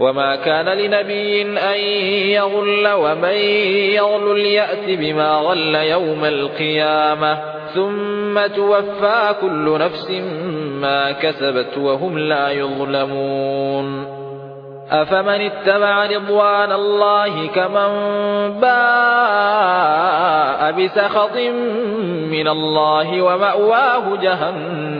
وما كان لنبي أن يغل ومن يغل يأت بما غل يوم القيامة. ثم توفى كل نفس ما كسبت وهم لا يظلمون. أفمن اتبع رضوان الله كمن باء بسخط من الله ومأواه جهنم؟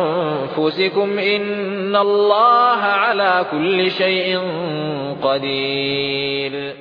أنفسكم إن الله على كل شيء قدير.